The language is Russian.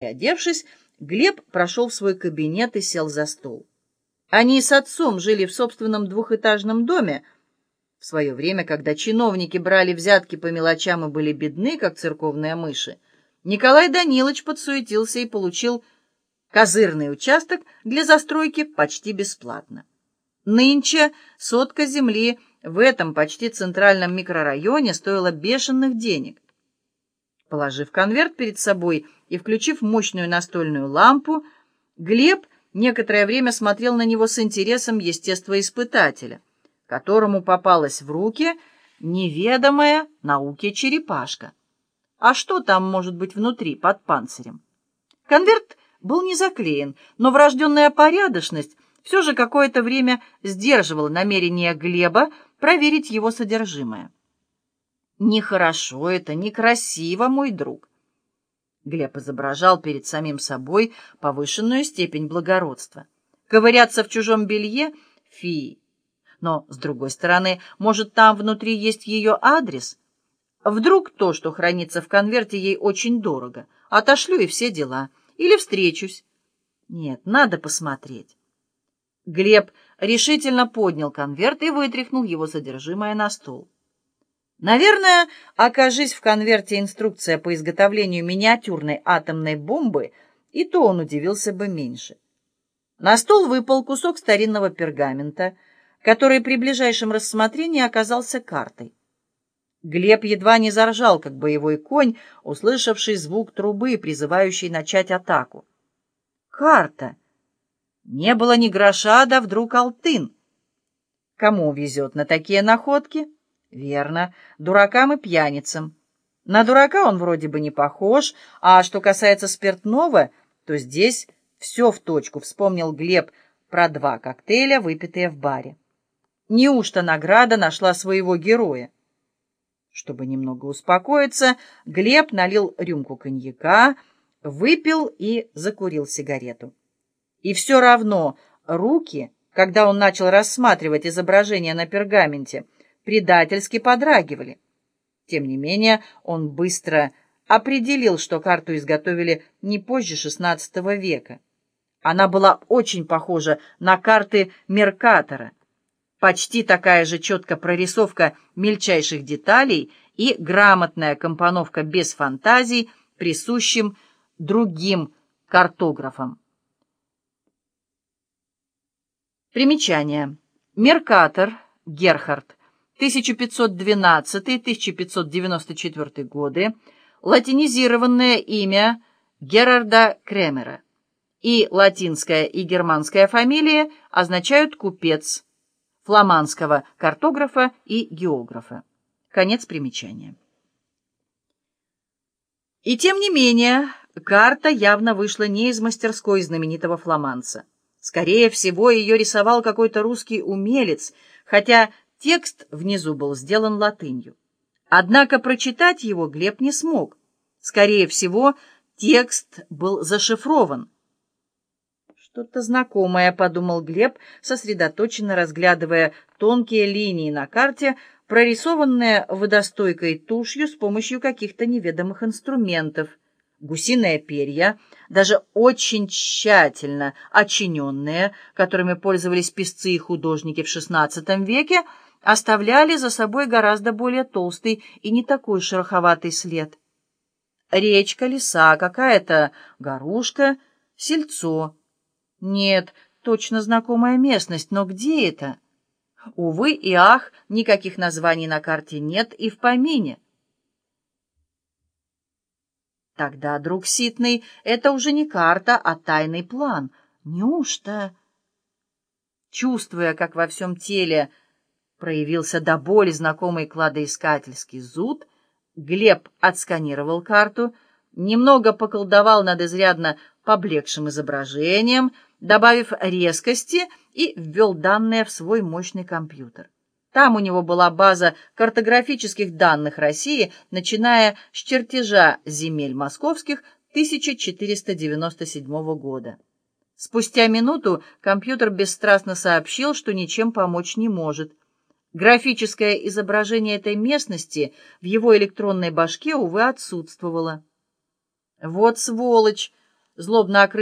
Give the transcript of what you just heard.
Одевшись, Глеб прошел в свой кабинет и сел за стол. Они с отцом жили в собственном двухэтажном доме. В свое время, когда чиновники брали взятки по мелочам и были бедны, как церковные мыши, Николай Данилович подсуетился и получил козырный участок для застройки почти бесплатно. Нынче сотка земли в этом почти центральном микрорайоне стоила бешеных денег. Положив конверт перед собой и включив мощную настольную лампу, Глеб некоторое время смотрел на него с интересом естествоиспытателя, которому попалась в руки неведомая науке черепашка. А что там может быть внутри, под панцирем? Конверт был не заклеен, но врожденная порядочность все же какое-то время сдерживала намерение Глеба проверить его содержимое. Нехорошо это, некрасиво, мой друг. Глеб изображал перед самим собой повышенную степень благородства. Ковыряться в чужом белье — фи. Но, с другой стороны, может, там внутри есть ее адрес? Вдруг то, что хранится в конверте, ей очень дорого. Отошлю и все дела. Или встречусь. Нет, надо посмотреть. Глеб решительно поднял конверт и вытряхнул его содержимое на стол. Наверное, окажись в конверте инструкция по изготовлению миниатюрной атомной бомбы, и то он удивился бы меньше. На стол выпал кусок старинного пергамента, который при ближайшем рассмотрении оказался картой. Глеб едва не заржал, как боевой конь, услышавший звук трубы, призывающий начать атаку. Карта! Не было ни гроша, да вдруг алтын. Кому везет на такие находки? Верно, дуракам и пьяницам. На дурака он вроде бы не похож, а что касается спиртного, то здесь все в точку, вспомнил Глеб про два коктейля, выпитые в баре. Неужто награда нашла своего героя? Чтобы немного успокоиться, Глеб налил рюмку коньяка, выпил и закурил сигарету. И все равно руки, когда он начал рассматривать изображение на пергаменте, предательски подрагивали. Тем не менее, он быстро определил, что карту изготовили не позже XVI века. Она была очень похожа на карты Меркатора. Почти такая же четкая прорисовка мельчайших деталей и грамотная компоновка без фантазий, присущим другим картографам. Примечание. Меркатор Герхард 1512-1594 годы, латинизированное имя Герарда Кремера, и латинская и германская фамилия означают «купец», фламандского картографа и географа. Конец примечания. И тем не менее, карта явно вышла не из мастерской знаменитого фламандца. Скорее всего, ее рисовал какой-то русский умелец, хотя Текст внизу был сделан латынью. Однако прочитать его Глеб не смог. Скорее всего, текст был зашифрован. «Что-то знакомое», — подумал Глеб, сосредоточенно разглядывая тонкие линии на карте, прорисованные водостойкой тушью с помощью каких-то неведомых инструментов. Гусиные перья, даже очень тщательно очиненные, которыми пользовались писцы и художники в XVI веке, — оставляли за собой гораздо более толстый и не такой шероховатый след. Речка, леса, какая-то горушка, сельцо. Нет, точно знакомая местность, но где это? Увы и ах, никаких названий на карте нет и в помине. Тогда, друг Ситный, это уже не карта, а тайный план. Неужто? Чувствуя, как во всем теле проявился до боли знакомый кладоискательский зуд, Глеб отсканировал карту, немного поколдовал над изрядно поблекшим изображением, добавив резкости и ввел данные в свой мощный компьютер. Там у него была база картографических данных России, начиная с чертежа земель московских 1497 года. Спустя минуту компьютер бесстрастно сообщил, что ничем помочь не может. Графическое изображение этой местности в его электронной башке, увы, отсутствовало. «Вот сволочь!» злобно окрысив